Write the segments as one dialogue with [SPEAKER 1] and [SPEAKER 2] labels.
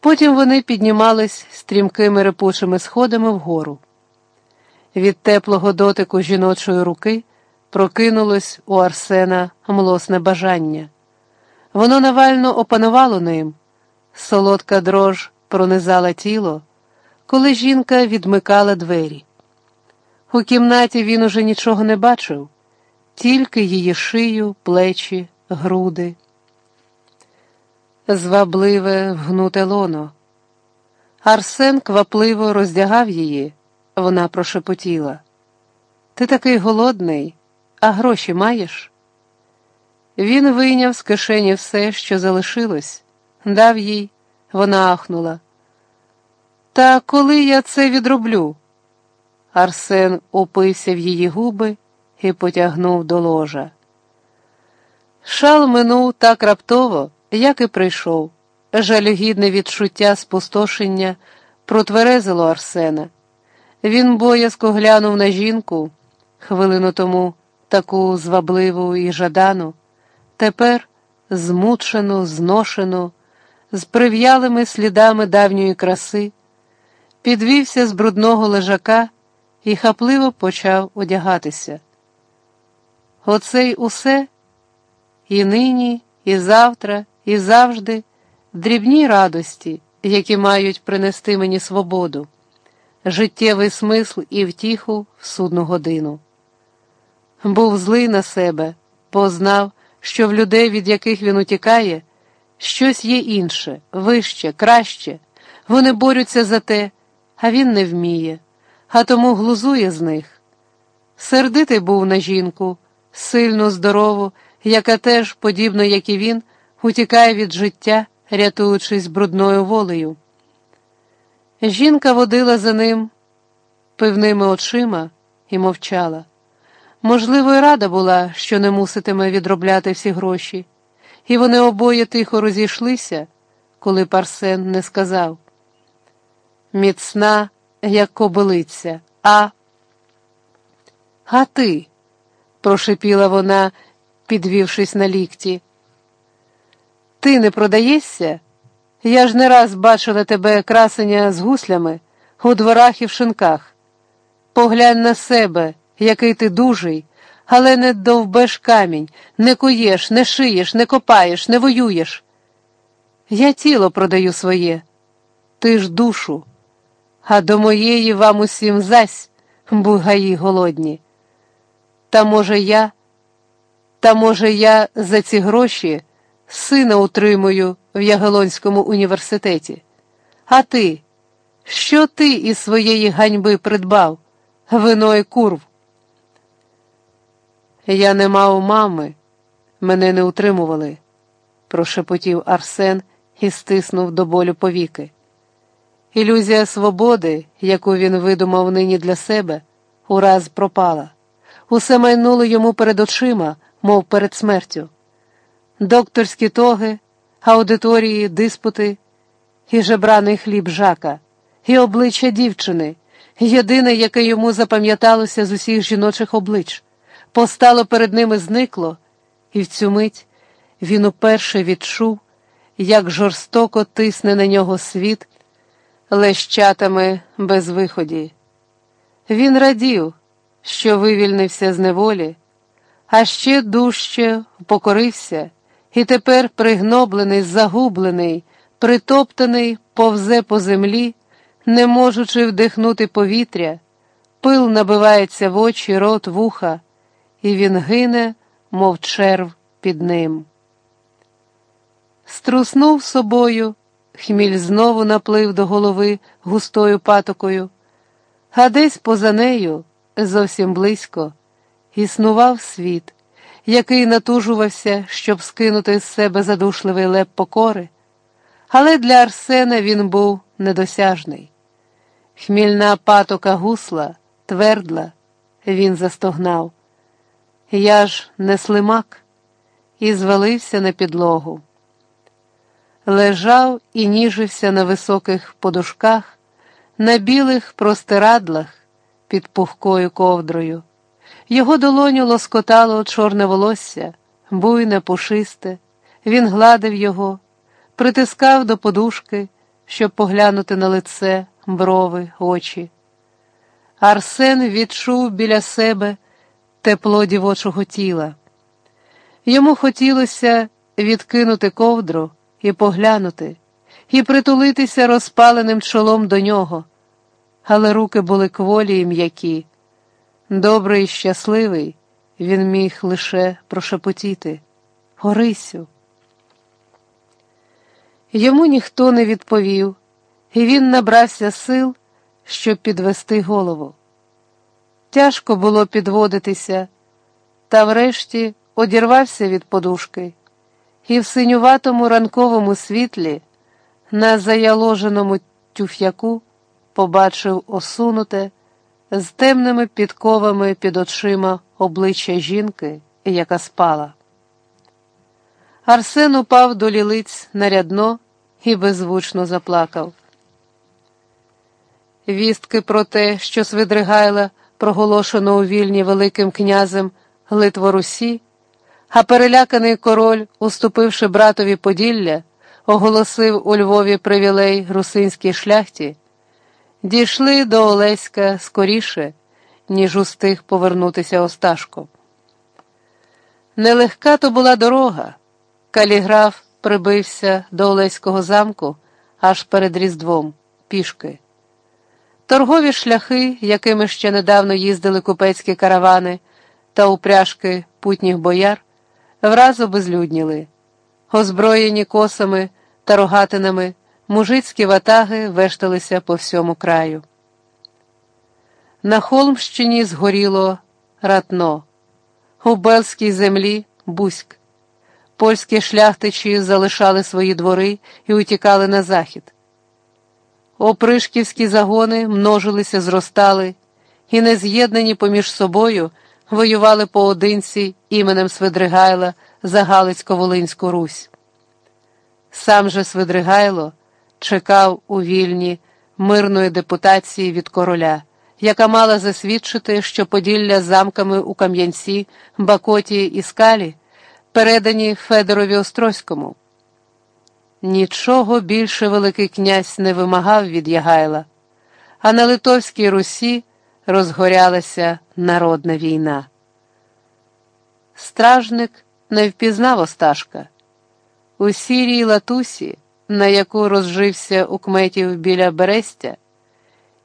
[SPEAKER 1] Потім вони піднімались стрімкими репучими сходами вгору. Від теплого дотику жіночої руки прокинулось у Арсена млосне бажання. Воно навально опанувало ним, солодка дрож пронизала тіло, коли жінка відмикала двері. У кімнаті він уже нічого не бачив, тільки її шию, плечі, груди. Звабливе вгнуте лоно. Арсен квапливо роздягав її, вона прошепотіла. Ти такий голодний, а гроші маєш? Він вийняв з кишені все, що залишилось, дав їй, вона ахнула. Та коли я це відроблю? Арсен упився в її губи і потягнув до ложа. Шал минув так раптово, як і прийшов. Жалюгідне відчуття спустошення протверезило Арсена. Він боязко глянув на жінку хвилину тому таку звабливу і жадану, тепер змучену, зношену, з прив'ялими слідами давньої краси, підвівся з брудного лежака і хапливо почав одягатися. Оце й усе і нині, і завтра, і завжди дрібні радості, які мають принести мені свободу, життєвий смисл і втіху в судну годину. Був злий на себе, познав, що в людей, від яких він утікає, щось є інше, вище, краще. Вони борються за те, а він не вміє, а тому глузує з них. Сердитий був на жінку, сильну, здорову, яка теж, подібно як і він, утікає від життя, рятуючись брудною волею. Жінка водила за ним пивними очима і мовчала. Можливо, і рада була, що не муситиме відробляти всі гроші, і вони обоє тихо розійшлися, коли Парсен не сказав міцна, як кобилиця, а. А ти, прошипіла вона, підвівшись на лікті. Ти не продаєшся? Я ж не раз бачила тебе красення з гуслями у дворах і в шинках. Поглянь на себе, який ти дужий, але не довбеш камінь, не куєш, не шиєш, не копаєш, не воюєш. Я тіло продаю своє, ти ж душу, а до моєї вам усім зась, бугаї голодні. Та може я, та може я за ці гроші сина утримую в Ягелонському університеті. А ти, що ти із своєї ганьби придбав, вино і курв? Я не мав мами, мене не утримували, прошепотів Арсен і стиснув до болю повіки. Ілюзія свободи, яку він видумав нині для себе, ураз пропала. Усе майнуло йому перед очима, мов перед смертю. Докторські тоги, аудиторії, диспути, і жебраний хліб жака, і обличчя дівчини, єдине, яке йому запам'яталося з усіх жіночих облич, постало перед ними зникло, і в цю мить він уперше відчув, як жорстоко тисне на нього світ лещатами без виході. Він радів, що вивільнився з неволі, а ще дужче покорився, і тепер пригноблений, загублений, притоптаний, повзе по землі, не можучи вдихнути повітря, пил набивається в очі, рот, вуха, і він гине, мов черв під ним. Струснув собою. Хміль знову наплив до голови густою патокою, а десь поза нею, зовсім близько, існував світ, який натужувався, щоб скинути з себе задушливий леп покори, але для Арсена він був недосяжний. Хмільна патока гусла, твердла, він застогнав. Я ж не слимак, і звалився на підлогу лежав і ніжився на високих подушках, на білих простирадлах під пухкою ковдрою. Його долоню лоскотало чорне волосся, буйне, пушисте, він гладив його, притискав до подушки, щоб поглянути на лице, брови, очі. Арсен відчув біля себе тепло дівочого тіла. Йому хотілося відкинути ковдру і поглянути, і притулитися розпаленим чолом до нього, але руки були кволі і м'які. Добрий і щасливий, він міг лише прошепотіти. Орисю. Йому ніхто не відповів, і він набрався сил, щоб підвести голову. Тяжко було підводитися, та врешті одірвався від подушки, і в синюватому ранковому світлі, на заяложеному тюф'яку, побачив осунуте, з темними підковами під очима обличчя жінки, яка спала. Арсен упав до лілиць на рядно і беззвучно заплакав. Вістки про те, що Свидригайла проголошено у вільні Великим князем Литворусі, а переляканий король, уступивши братові Поділля, оголосив у Львові привілей русинській шляхті, дійшли до Олеська скоріше, ніж устиг повернутися Осташко. Нелегка то була дорога. Каліграф прибився до Олеського замку аж перед Різдвом, пішки. Торгові шляхи, якими ще недавно їздили купецькі каравани та упряжки путніх бояр, враз обезлюдніли. Озброєні косами та рогатинами, мужицькі ватаги вешталися по всьому краю. На Холмщині згоріло ратно, у Белській землі Буськ. Польські шляхтичі залишали свої двори і утікали на захід. Опришківські загони множилися, зростали і, не з'єднані поміж собою, воювали поодинці іменем Свидригайла за Галицько-Волинську Русь. Сам же Свидригайло чекав у вільні мирної депутації від короля, яка мала засвідчити, що Поділля замками у Кам'янці, Бакоті і Скалі передані Федорові Острозькому. Нічого більше Великий князь не вимагав від Ягайла, а на Литовській Русі розгорялася народна війна. Стражник не впізнав Осташка. У сірій латусі, на яку розжився у кметів біля Берестя,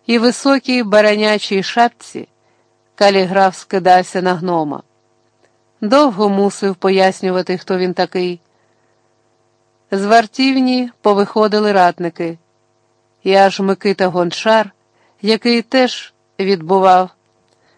[SPEAKER 1] і високій баранячій шапці каліграф скидався на гнома. Довго мусив пояснювати, хто він такий. З вартівні повиходили ратники, і аж Микита Гончар, який теж відбував